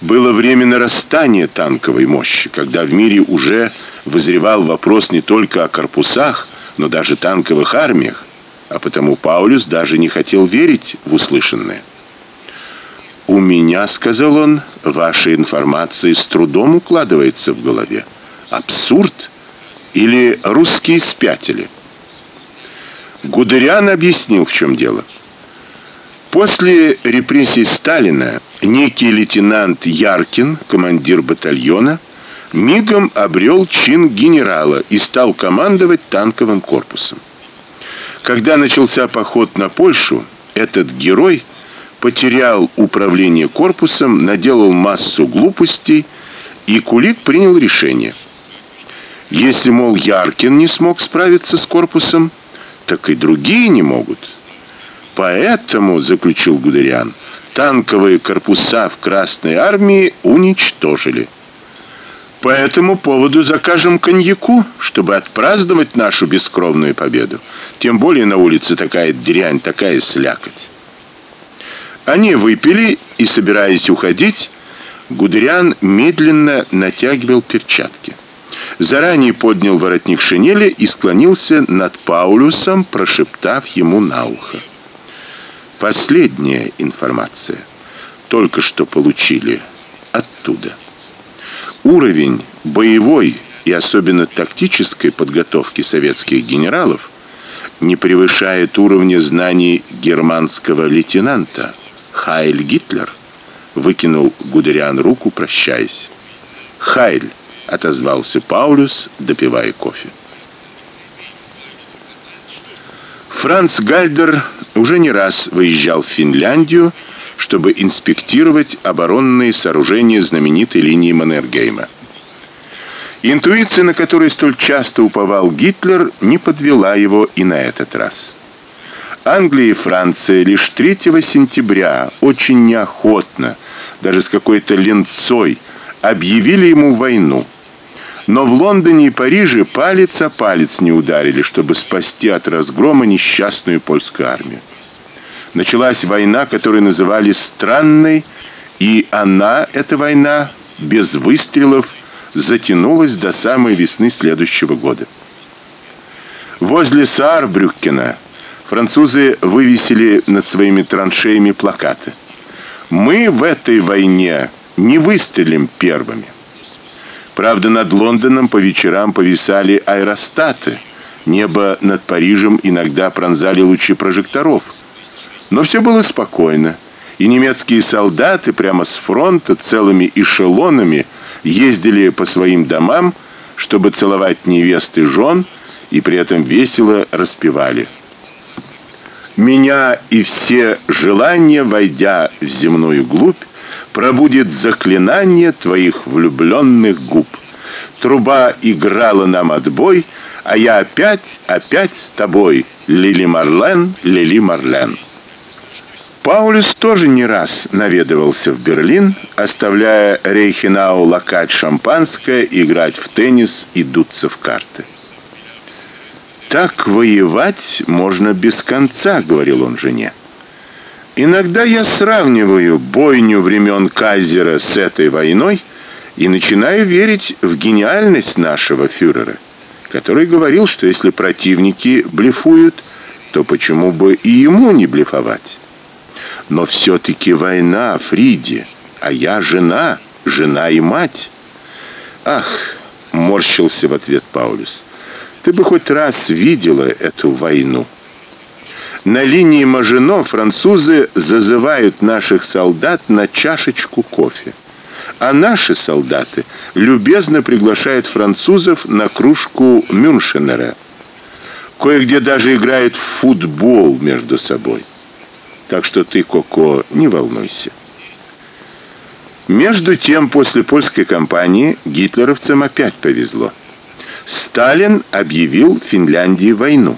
Speaker 1: Было время нарастания танковой мощи, когда в мире уже вызревал вопрос не только о корпусах, но даже танковых армиях, а потому Паулюс даже не хотел верить в услышанное. У меня, сказал он, ваша информация с трудом укладывается в голове. Абсурд или русские спятили? Гудериан объяснил, в чем дело. После репрессий Сталина некий лейтенант Яркин, командир батальона, мигом обрел чин генерала и стал командовать танковым корпусом. Когда начался поход на Польшу, этот герой потерял управление корпусом, наделал массу глупостей, и Кулик принял решение. Если мол Яркин не смог справиться с корпусом, так и другие не могут. Поэтому, заключил Гудериан, танковые корпуса в Красной армии уничтожили. По этому поводу закажем коньяку, чтобы отпраздновать нашу бескровную победу. Тем более на улице такая дрянь, такая слякоть. Они выпили и, собираясь уходить, Гудериан медленно натягивал перчатки. Заранее поднял воротник шинели и склонился над Паулюсом, прошептав ему на ухо: "Последняя информация. Только что получили оттуда. Уровень боевой и особенно тактической подготовки советских генералов не превышает уровня знаний германского лейтенанта. Хайль Гитлер выкинул Гудериан руку, прощаясь. Хайль отозвался Паулюс, допивая кофе. Франц Гальдер уже не раз выезжал в Финляндию, чтобы инспектировать оборонные сооружения знаменитой линии Маннергейма. Интуиция, на которую столь часто уповал Гитлер, не подвела его и на этот раз. Англия и Франция лишь 3 сентября очень неохотно, даже с какой-то ленцой, объявили ему войну. Но в Лондоне и Париже палец о палец не ударили, чтобы спасти от разгрома несчастную польскую армию. Началась война, которую называли странной, и она, эта война, без выстрелов затянулась до самой весны следующего года. Возле Саарбрюккена французы вывесили над своими траншеями плакаты. Мы в этой войне не выстрелим первыми. Правда, над Лондоном по вечерам повисали аэростаты. Небо над Парижем иногда пронзали лучи прожекторов. Но все было спокойно, и немецкие солдаты прямо с фронта целыми эшелонами ездили по своим домам, чтобы целовать невест и жен, и при этом весело распевали. Меня и все желания, войдя в земную глубь, пробудет заклинание твоих влюбленных губ. Труба играла нам отбой, а я опять, опять с тобой, Лили Марлен, Лили Марлен. Паулюс тоже не раз наведывался в Берлин, оставляя Рейхенау лакать шампанское, играть в теннис и дуться в карты. Так воевать можно без конца, говорил он жене. Иногда я сравниваю бойню времен Кайзера с этой войной и начинаю верить в гениальность нашего фюрера, который говорил, что если противники блефуют, то почему бы и ему не блефовать? Но все таки война, Фриди, а я жена, жена и мать. Ах, морщился в ответ Паулюс. Ты бы хоть раз видела эту войну. На линии Мажино французы зазывают наших солдат на чашечку кофе. А наши солдаты любезно приглашают французов на кружку Мюншенера. Кое-где даже играют в футбол между собой. Так что ты, Коко, не волнуйся. Между тем, после польской кампании гитлеровцам опять повезло. Сталин объявил Финляндии войну,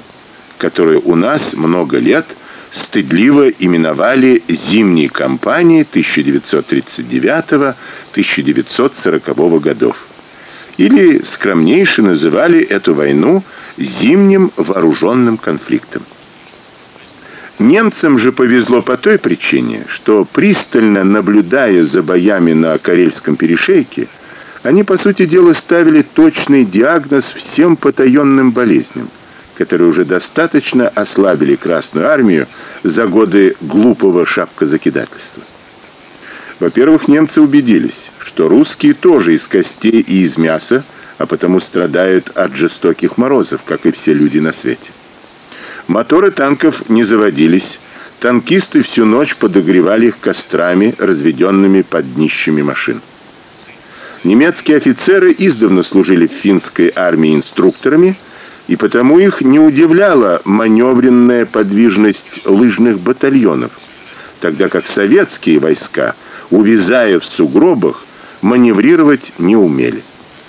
Speaker 1: которую у нас много лет стыдливо именовали зимней кампанией 1939-1940 годов. Или скромнейше называли эту войну зимним вооруженным конфликтом. Немцам же повезло по той причине, что пристально наблюдая за боями на Карельском перешейке, они по сути дела ставили точный диагноз всем потаенным болезням, которые уже достаточно ослабили Красную армию за годы глупого шапкозакидательства. Во-первых, немцы убедились, что русские тоже из костей и из мяса, а потому страдают от жестоких морозов, как и все люди на свете. Моторы танков не заводились. Танкисты всю ночь подогревали их кострами, разведенными под днищами машин. Немецкие офицеры издавна служили в финской армии инструкторами, и потому их не удивляла маневренная подвижность лыжных батальонов, тогда как советские войска, увязая в сугробах, маневрировать не умели.